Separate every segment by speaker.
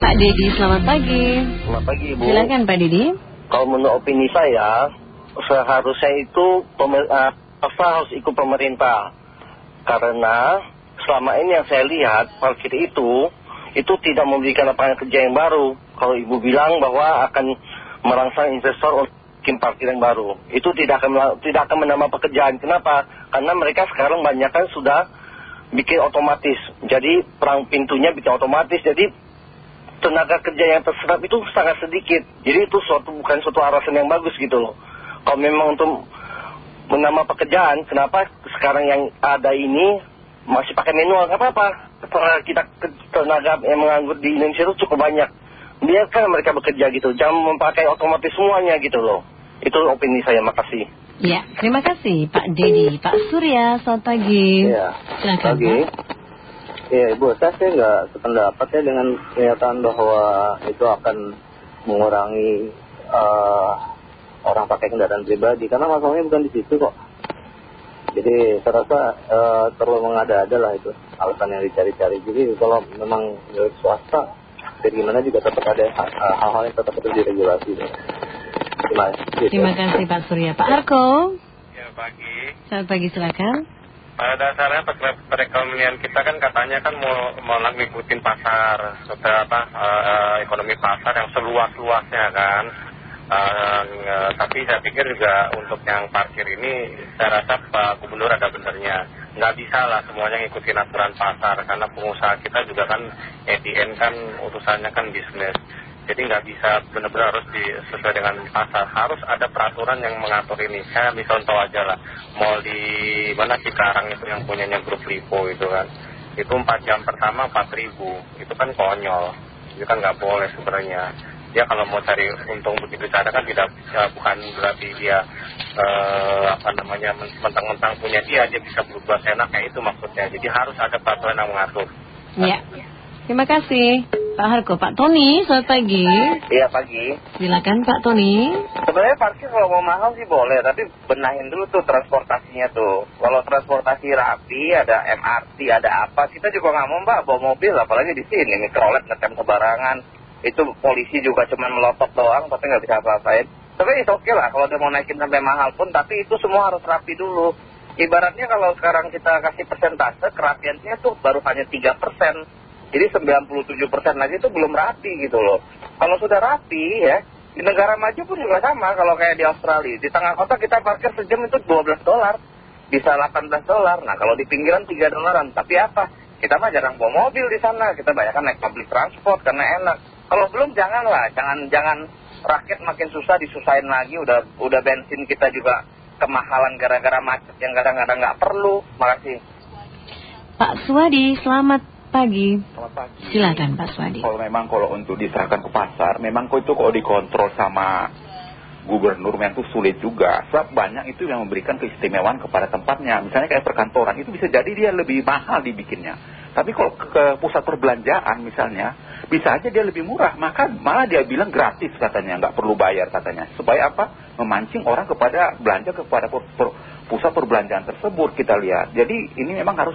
Speaker 1: Pak Dedi, selamat pagi.
Speaker 2: Selamat pagi Ibu.
Speaker 1: Silakan Pak Dedi.
Speaker 2: Kalau menurut opini saya, seharusnya itu pemer, uh, harus ikut pemerintah. Karena selama ini yang saya lihat, parkir itu, itu tidak memberikan lapangan kerja yang baru. Kalau Ibu bilang bahwa akan merangsang investor untuk bikin parkir yang baru. Itu tidak akan, tidak akan menambah pekerjaan. Kenapa? Karena mereka sekarang banyak kan sudah bikin otomatis. Jadi perang pintunya bikin otomatis. Jadi tenaga kerja yang terserap itu sangat sedikit. Jadi itu suatu bukan suatu alasan yang bagus gitu loh. Kalau memang untuk menambah pekerjaan, kenapa sekarang yang ada ini masih pakai manual? Gak apa-apa. Karena kita tenaga yang menganggur di Indonesia itu cukup banyak. Biarkan mereka bekerja gitu. Jangan memakai otomatis semuanya gitu loh. Itu opini saya, makasih.
Speaker 1: Ya, terima kasih Pak Dedi. Pak Surya, selamat pagi.
Speaker 3: Ya,
Speaker 1: Silakan
Speaker 3: pagi.
Speaker 1: Pak.
Speaker 3: Ya Ibu, saya sih nggak sependapat ya dengan pernyataan bahwa itu akan mengurangi eh, orang pakai kendaraan pribadi. Karena masalahnya bukan di situ kok. Jadi saya rasa eh, terlalu mengada-ada lah itu alasan yang dicari-cari. Jadi kalau memang milik swasta, dari gimana juga tetap ada ha- hal-hal yang tetap harus diregulasi. Terima kasih.
Speaker 1: Terima kasih Pak Surya. Pak Arko,
Speaker 4: Ya pagi.
Speaker 1: selamat pagi silakan.
Speaker 4: Pada dasarnya pere- perekonomian kita kan katanya kan mau ngikutin pasar, setelah apa eh, ekonomi pasar yang seluas-luasnya kan. Eh, nge- tapi saya pikir juga untuk yang parkir ini saya rasa Pak Gubernur ada benernya. Nggak bisa lah semuanya ngikutin aturan pasar karena pengusaha kita juga kan EDN kan urusannya kan bisnis. Jadi nggak bisa benar-benar harus sesuai dengan pasar. Harus ada peraturan yang mengatur ini. Saya ambil contoh aja lah. Mall di mana Cikarang itu yang punyanya grup Lipo itu kan. Itu 4 jam pertama 4 ribu. Itu kan konyol. Itu kan nggak boleh sebenarnya. Dia kalau mau cari untung begitu cara kan tidak ya, bukan berarti dia eh, apa namanya mentang-mentang punya dia dia bisa berbuat enaknya itu maksudnya. Jadi harus ada peraturan yang mengatur.
Speaker 1: Ya, terima kasih Pak Harko. Pak Tony, selamat pagi.
Speaker 3: Iya pagi.
Speaker 1: Silakan Pak Tony.
Speaker 3: Sebenarnya parkir kalau mau mahal sih boleh, tapi benahin dulu tuh transportasinya tuh. Kalau transportasi rapi, ada MRT, ada apa, kita juga nggak mau mbak bawa mobil, apalagi di sini mikrolet ngetem sembarangan. Itu polisi juga cuma melotot doang, tapi nggak bisa apa-apain. Tapi itu oke lah, kalau dia mau naikin sampai mahal pun, tapi itu semua harus rapi dulu. Ibaratnya kalau sekarang kita kasih persentase, kerapiannya tuh baru hanya 3 persen. Jadi 97% lagi itu belum rapi gitu loh. Kalau sudah rapi ya, di negara maju pun juga sama kalau kayak di Australia. Di tengah kota kita parkir sejam itu 12 dolar. Bisa 18 dolar. Nah kalau di pinggiran 3 dolaran. Tapi apa? Kita mah jarang bawa mobil di sana. Kita banyak naik public transport karena enak. Kalau belum janganlah. Jangan, jangan rakyat makin susah disusahin lagi. Udah, udah bensin kita juga kemahalan gara-gara macet yang kadang-kadang nggak perlu. Makasih.
Speaker 1: Pak Swadi, selamat pagi.
Speaker 5: Selamat pagi.
Speaker 1: Silakan Pak Swadi.
Speaker 5: Kalau memang kalau untuk diserahkan ke pasar, memang kok itu kalau dikontrol sama gubernur memang itu sulit juga. Sebab banyak itu yang memberikan keistimewaan kepada tempatnya. Misalnya kayak perkantoran, itu bisa jadi dia lebih mahal dibikinnya. Tapi kalau ke, ke pusat perbelanjaan misalnya, bisa aja dia lebih murah. Maka malah dia bilang gratis katanya, nggak perlu bayar katanya. Supaya apa? Memancing orang kepada belanja kepada per- per- pusat perbelanjaan tersebut kita lihat. Jadi ini memang harus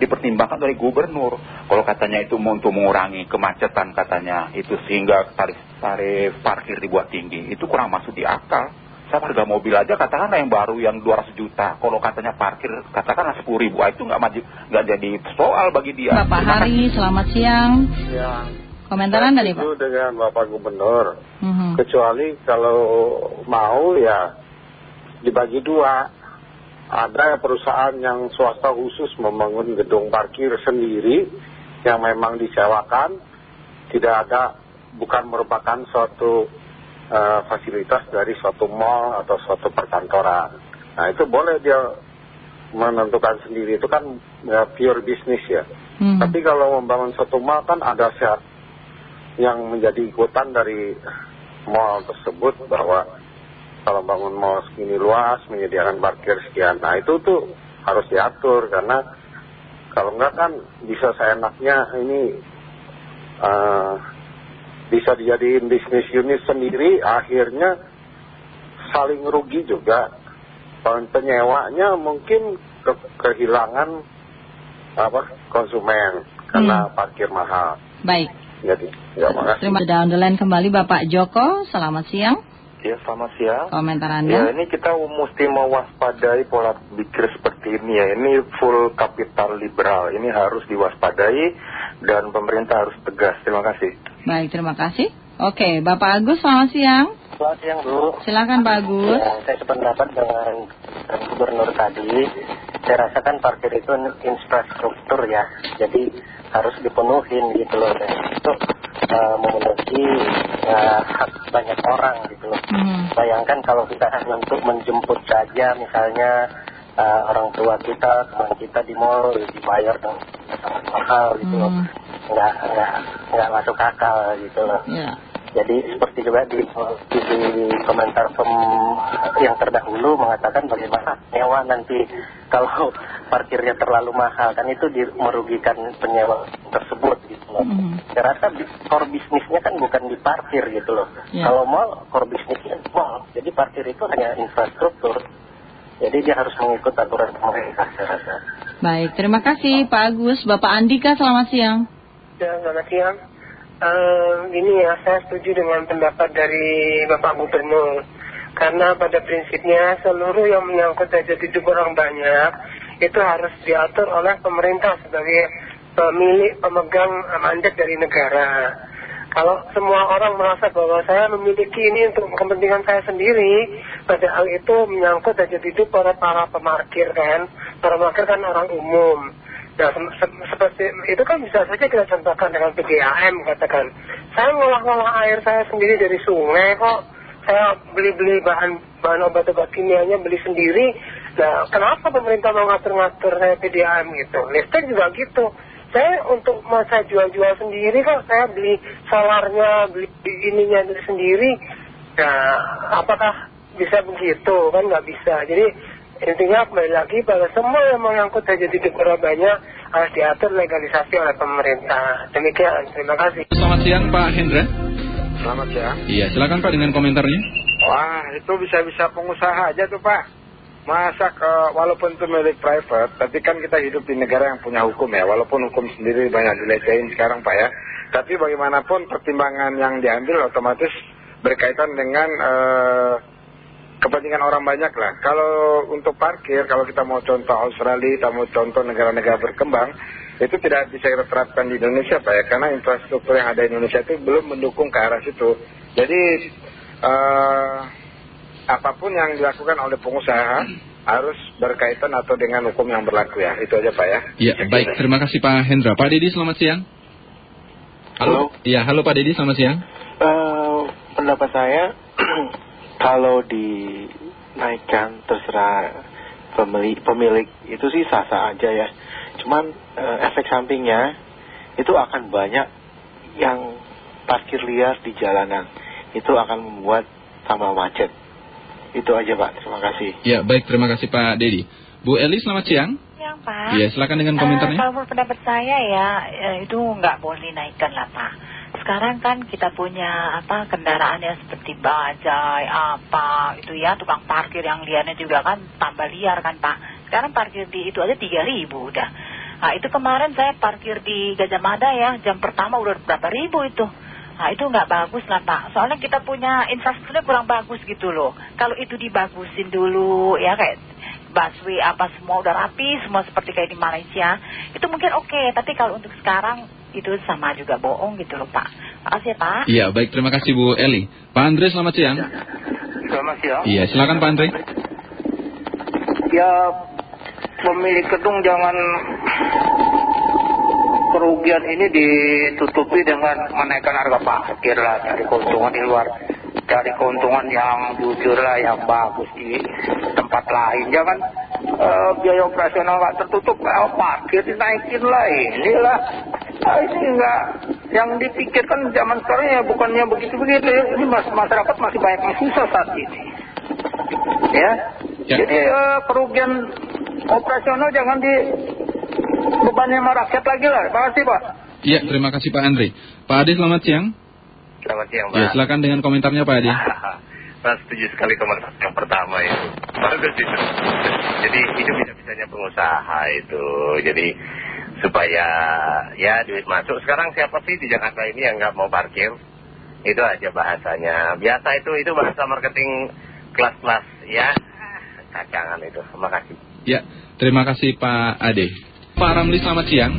Speaker 5: dipertimbangkan oleh gubernur. Kalau katanya itu mau untuk mengurangi kemacetan katanya, itu sehingga tarif, tarif parkir dibuat tinggi, itu kurang masuk di akal. Saya harga mobil aja katakanlah yang baru yang 200 juta, kalau katanya parkir katakanlah 10 ribu, ah, itu nggak maju, nggak jadi soal bagi dia.
Speaker 1: Bapak Hari, selamat siang.
Speaker 6: Ya,
Speaker 1: Komentar Anda nih Pak.
Speaker 6: itu dengan Bapak Gubernur.
Speaker 1: Mhm.
Speaker 6: Kecuali kalau mau ya dibagi dua. Ada perusahaan yang swasta khusus membangun gedung parkir sendiri yang memang disewakan. Tidak ada, bukan merupakan suatu eh, fasilitas dari suatu mall atau suatu perkantoran. Nah itu boleh dia menentukan sendiri. Itu kan ya, pure bisnis ya.
Speaker 1: Mhm.
Speaker 6: Tapi kalau membangun suatu mall kan ada syarat yang menjadi ikutan dari mall tersebut bahwa kalau bangun mall segini luas menyediakan parkir sekian. Nah itu tuh harus diatur karena kalau enggak kan bisa seenaknya ini eh, bisa dijadiin bisnis unit sendiri akhirnya saling rugi juga. Penyewanya mungkin ke- kehilangan apa konsumen karena parkir mahal.
Speaker 1: Baik.
Speaker 6: Jadi, ya makasih.
Speaker 7: Terima kasih. Sudah on kembali Bapak Joko. Selamat siang.
Speaker 8: Ya, selamat siang.
Speaker 7: Komentar
Speaker 8: Ya,
Speaker 7: Anda.
Speaker 8: ini kita mesti mewaspadai pola pikir seperti ini ya. Ini full kapital liberal. Ini harus diwaspadai dan pemerintah harus tegas. Terima kasih.
Speaker 7: Baik, terima kasih. Oke, Bapak Agus selamat siang.
Speaker 9: Selamat siang Bu.
Speaker 7: Silakan Pak Agus.
Speaker 9: Ya, saya sependapat dengan gubernur tadi. Saya rasakan parkir itu infrastruktur ya, jadi harus dipenuhin gitu loh. Itu eh, memenuhi eh, hak banyak orang gitu loh.
Speaker 7: Hmm.
Speaker 9: Bayangkan kalau kita hanya untuk menjemput saja misalnya eh, orang tua kita, teman kita di mall dibayar sangat mahal gitu loh.
Speaker 7: Hmm.
Speaker 9: Nggak, nggak, nggak masuk akal gitu loh.
Speaker 7: Ya.
Speaker 9: Jadi seperti juga di, di, di komentar pem, yang terdahulu mengatakan bagaimana nyewa nanti kalau parkirnya terlalu mahal kan itu di, merugikan penyewa tersebut gitu loh.
Speaker 7: Hmm.
Speaker 9: Saya rasa core bisnisnya kan bukan di parkir gitu loh. Kalau mall core bisnisnya mall. Jadi parkir itu hanya infrastruktur. Jadi dia harus mengikut aturan pemerintah saya rasa.
Speaker 7: Baik, terima kasih Pak Agus. Bapak Andika selamat siang.
Speaker 10: Ya, selamat siang. Ini ya, saya setuju dengan pendapat dari Bapak Gubernur. Karena pada prinsipnya seluruh yang menyangkut hajat hidup orang banyak itu harus diatur oleh pemerintah sebagai pemilik pemegang mandat dari negara. Kalau semua orang merasa bahwa saya memiliki ini untuk kepentingan saya sendiri, padahal itu menyangkut hajat hidup para para pemarkir kan. Para pemarkir kan orang umum. Se- seperti itu kan bisa saja kita contohkan dengan PDAM katakan. Saya ngolah-ngolah air saya sendiri dari sungai kok. Saya beli-beli bahan bahan obat-obat kimianya beli sendiri. Nah, kenapa pemerintah mau ngatur-ngatur saya PDAM gitu? Listrik juga gitu. Saya untuk mau saya jual-jual sendiri kok. Saya beli solarnya, beli ininya sendiri. Nah, apakah bisa begitu? Kan nggak bisa. Jadi intinya kembali lagi pada semua yang mengangkut hajat hidup orang banyak harus diatur legalisasi oleh pemerintah. Demikian, terima kasih.
Speaker 11: Selamat siang Pak Hendra.
Speaker 8: Selamat siang.
Speaker 11: Iya, silakan Pak dengan komentarnya.
Speaker 8: Wah, itu bisa-bisa pengusaha aja tuh Pak. Masa ke, walaupun itu milik private, tapi kan kita hidup di negara yang punya hukum ya. Walaupun hukum sendiri banyak dilecehin sekarang Pak ya. Tapi bagaimanapun pertimbangan yang diambil otomatis berkaitan dengan eh, kepentingan orang banyak lah. Kalau untuk parkir, kalau kita mau contoh Australia, kita mau contoh negara-negara berkembang, itu tidak bisa kita terapkan di Indonesia Pak ya. Karena infrastruktur yang ada di Indonesia itu belum mendukung ke arah situ. Jadi eh, apa pun yang dilakukan oleh pengusaha harus berkaitan atau dengan hukum yang berlaku ya. Itu aja Pak ya.
Speaker 11: Iya, baik. Terima kasih Pak Hendra. Pak Dedi, selamat siang. Halo. Iya, halo Pak Dedi, selamat siang.
Speaker 12: Eh, pendapat saya kalau dinaikkan terserah pemilik, pemilik itu sih sah-sah aja ya. Cuman eh, efek sampingnya itu akan banyak yang parkir liar di jalanan. Itu akan membuat tambah macet. Itu aja Pak, terima kasih.
Speaker 11: Iya, baik. Terima kasih Pak Dedi. Bu Eli, selamat siang.
Speaker 13: Siang Pak.
Speaker 11: Iya, silakan dengan
Speaker 13: Eh,
Speaker 11: komentarnya.
Speaker 13: kalau menurut pendapat saya ya eh, itu nggak boleh dinaikkan lah Pak. Sekarang kan kita punya apa kendaraan yang seperti bajai apa itu ya tukang parkir yang liarnya juga kan tambah liar kan Pak. Sekarang parkir di itu aja 3000 udah. Nah itu kemarin saya parkir di Gajah Mada ya jam pertama udah berapa ribu itu. Nah itu nggak bagus lah Pak. Soalnya kita punya infrastrukturnya kurang bagus gitu loh. Kalau itu dibagusin dulu ya kayak busway apa semua udah rapi semua seperti kayak di Malaysia itu mungkin oke tapi kalau untuk sekarang itu sama juga bohong gitu loh Pak makasih ya Pak
Speaker 11: Iya, baik. Terima kasih Bu Eli. Pak Andre, selamat siang.
Speaker 14: Selamat siang.
Speaker 11: Iya, silakan Pak Andre.
Speaker 14: Ya pemilik gedung jangan kerugian ini ditutupi dengan menaikkan harga parkir lah cari keuntungan di luar cari keuntungan yang jujur lah yang bagus di tempat lain jangan eh, biaya operasional nggak tertutup kalau parkir dinaikin lah inilah Ah, ini enggak yang dipikirkan zaman sekarang ya bukannya begitu-begitu ya. ini mas- masyarakat masih banyak yang susah saat ini ya
Speaker 11: Ya.
Speaker 14: jadi eh, kerugian operasional jangan di bebannya sama rakyat lagi lah. Terima kasih Pak.
Speaker 11: Iya, terima kasih Pak Andre. Pak Ade, selamat siang.
Speaker 15: Selamat siang Pak.
Speaker 11: silakan dengan komentarnya Pak Ade.
Speaker 15: Pak setuju sekali komentar yang pertama itu. Bagus itu. Jadi itu bisa-bisanya pengusaha itu. Jadi
Speaker 14: supaya ya duit masuk. Sekarang siapa sih di Jakarta ini yang nggak mau parkir? Itu aja bahasanya. Biasa itu itu bahasa marketing kelas-kelas ya kacangan itu. Terima kasih.
Speaker 16: Ya, terima kasih Pak Ade. Pak Ramli selamat siang.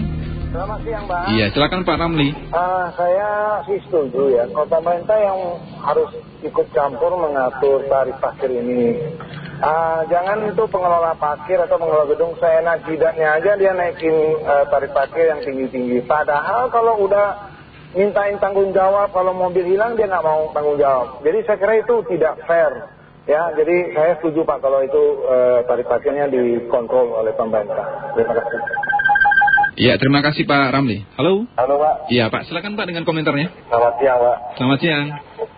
Speaker 17: Selamat siang, Pak.
Speaker 16: Iya, silakan Pak Ramli.
Speaker 17: Ah, saya sih setuju ya. Kalau pemerintah yang harus ikut campur mengatur tarif parkir ini. Ah, jangan itu pengelola parkir atau pengelola gedung seenak jidatnya aja dia naikin eh, tarif parkir yang tinggi-tinggi. Padahal kalau udah mintain tanggung jawab, kalau mobil hilang dia nggak mau tanggung jawab. Jadi saya kira itu tidak fair. Ya, jadi saya setuju Pak kalau itu eh, tarif parkirnya dikontrol oleh pemerintah. Terima kasih.
Speaker 16: Iya, terima kasih Pak Ramli. Halo?
Speaker 17: Halo Pak,
Speaker 16: Iya Pak, silakan Pak dengan komentarnya.
Speaker 17: selamat siang Pak.
Speaker 16: Selamat siang.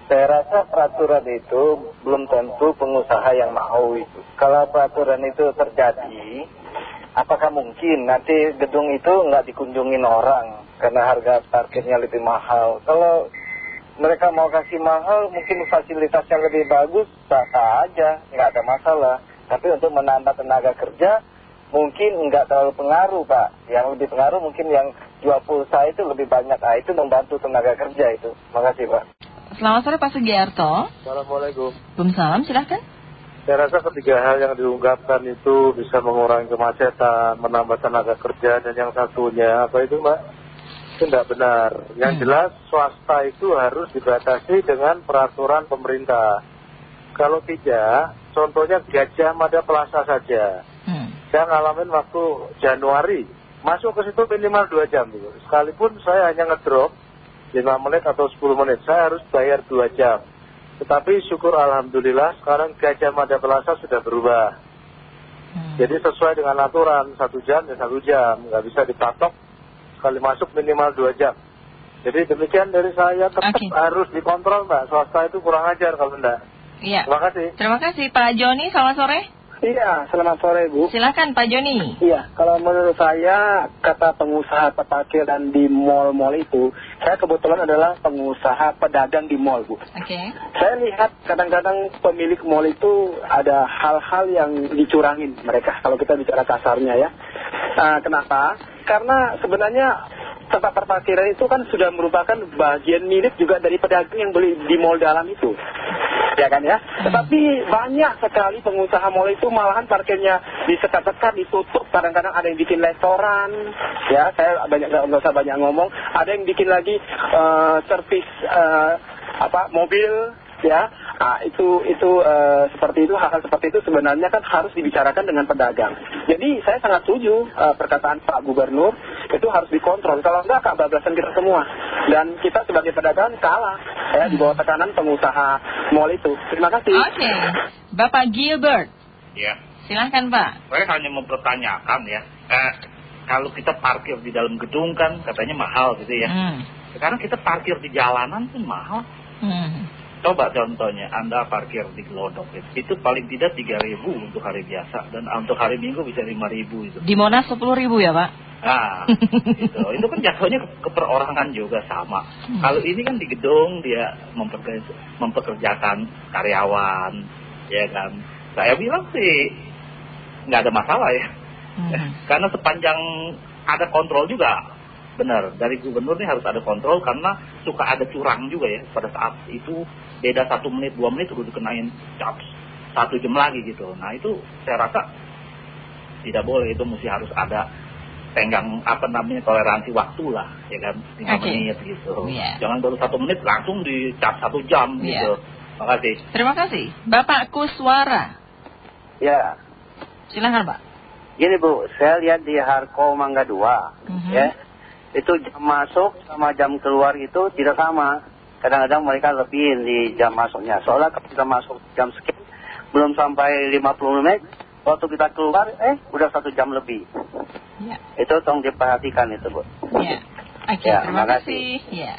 Speaker 17: Saya rasa peraturan itu belum tentu pengusaha yang mau itu. Kalau peraturan itu terjadi, apakah mungkin nanti gedung itu nggak dikunjungin orang karena harga parkirnya lebih mahal? Kalau mereka mau kasih mahal, mungkin fasilitasnya lebih bagus, sah-sah aja, nggak ada masalah. Tapi untuk menambah tenaga kerja, mungkin nggak terlalu pengaruh Pak. Yang lebih pengaruh mungkin yang jual pulsa itu lebih banyak. Ah, itu membantu tenaga kerja itu. Makasih Pak.
Speaker 1: Selamat sore Pak Sugiarto.
Speaker 17: Assalamualaikum.
Speaker 1: Salam, silahkan.
Speaker 17: Saya rasa ketiga hal yang diungkapkan itu bisa mengurangi kemacetan, menambah tenaga kerja, dan yang satunya apa itu Mbak? Itu tidak benar. Yang jelas swasta itu harus dibatasi dengan peraturan pemerintah. Kalau tidak, contohnya Gajah Mada Plaza saja. Saya ngalamin waktu Januari, masuk ke situ minimal 2 jam. Gitu. Sekalipun saya hanya ngedrop 5 menit atau 10 menit, saya harus bayar 2 jam. Tetapi syukur Alhamdulillah sekarang Gajah Mada Plaza sudah berubah. Jadi sesuai dengan aturan, satu jam dan satu jam. Nggak bisa dipatok, sekali masuk minimal 2 jam. Jadi demikian dari saya tetap harus dikontrol Mbak. Swasta itu kurang ajar kalau enggak.
Speaker 1: Iya.
Speaker 17: Terima kasih.
Speaker 1: Terima kasih Pak Joni, selamat sore.
Speaker 18: Iya, selamat sore Bu.
Speaker 1: Silakan Pak Joni.
Speaker 18: Iya, kalau menurut saya kata pengusaha parkiran di mall-mall itu, saya kebetulan adalah pengusaha pedagang di mall Bu.
Speaker 1: Oke.
Speaker 18: Saya lihat kadang-kadang pemilik mall itu ada hal-hal yang dicurangin mereka kalau kita bicara kasarnya ya. Nah, kenapa? Karena sebenarnya tempat parkiran itu kan sudah merupakan bagian milik juga dari pedagang yang beli di mall dalam itu. Ya kan ya? Tetapi banyak sekali pengusaha mall itu malahan parkirnya disekat-sekat, ditutup. Kadang-kadang ada yang bikin restoran. Ya, saya banyak nggak usah banyak ngomong. Ada yang bikin lagi eh, servis eh, apa mobil ya ah, itu itu eh, seperti itu hal-hal seperti itu sebenarnya kan harus dibicarakan dengan pedagang jadi saya sangat setuju perkataan Pak Gubernur itu harus dikontrol kalau enggak kebablasan kita semua dan kita sebagai pedagang kalah ya di bawah tekanan pengusaha mall itu terima kasih
Speaker 1: Oke. Bapak Gilbert,
Speaker 11: Ya,
Speaker 1: silahkan Pak.
Speaker 11: saya hanya mempertanyakan ya, eh, kalau kita parkir di dalam gedung kan katanya mahal gitu ya.
Speaker 1: Hmm.
Speaker 11: Sekarang kita parkir di jalanan pun mahal.
Speaker 1: Hmm.
Speaker 11: Coba contohnya, Anda parkir di Glodok itu, itu paling tidak 3.000 untuk hari biasa dan untuk hari Minggu bisa 5.000 itu.
Speaker 1: Di Monas 10 ribu ya Pak?
Speaker 11: Nah, gitu. itu kan jatuhnya ke, ke perorangan juga sama. Kalau ini kan di gedung dia mempekerjakan karyawan, ya kan. Saya bilang sih nggak ada masalah ya. Karena sepanjang ada kontrol juga, benar. Dari gubernur ini harus ada kontrol karena suka ada curang juga ya. Pada saat itu beda satu menit dua menit udah dikenain cap satu jam lagi gitu. Nah itu saya rasa tidak boleh itu mesti harus ada tenggang apa namanya toleransi waktu lah ya kan lima
Speaker 1: Oke.
Speaker 11: menit gitu.
Speaker 1: Iya.
Speaker 11: Jangan baru satu menit langsung dicap satu jam
Speaker 1: Iya.
Speaker 11: gitu. Terima kasih.
Speaker 1: Terima kasih. Bapak Kuswara,
Speaker 19: Ya,
Speaker 1: silahkan Pak.
Speaker 19: gini Bu, saya lihat di Harko Mangga 2,
Speaker 1: Mhm.
Speaker 19: ya, itu jam masuk sama jam keluar itu tidak sama. Kadang-kadang mereka lebih di jam masuknya. Soalnya kalau kita masuk jam sekian, belum sampai 50 menit, waktu kita keluar, eh, udah satu jam lebih.
Speaker 1: Ya.
Speaker 19: Itu tolong diperhatikan itu Bu.
Speaker 1: Ya. Oke,
Speaker 19: Ya,
Speaker 1: terima
Speaker 19: makasih.
Speaker 1: kasih. Ya.